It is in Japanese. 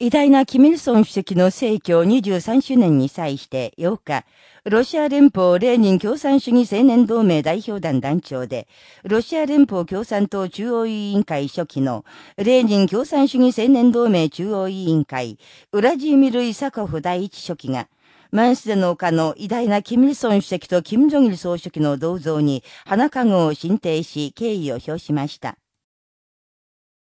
偉大なキミルソン主席の逝去23周年に際して8日、ロシア連邦レーニン共産主義青年同盟代表団団長で、ロシア連邦共産党中央委員会初期のレーニン共産主義青年同盟中央委員会、ウラジーミル・イサコフ第一書記が、マンスデの丘の偉大なキミルソン主席とキム・ジョギル総書記の銅像に花籠を進呈し敬意を表しました。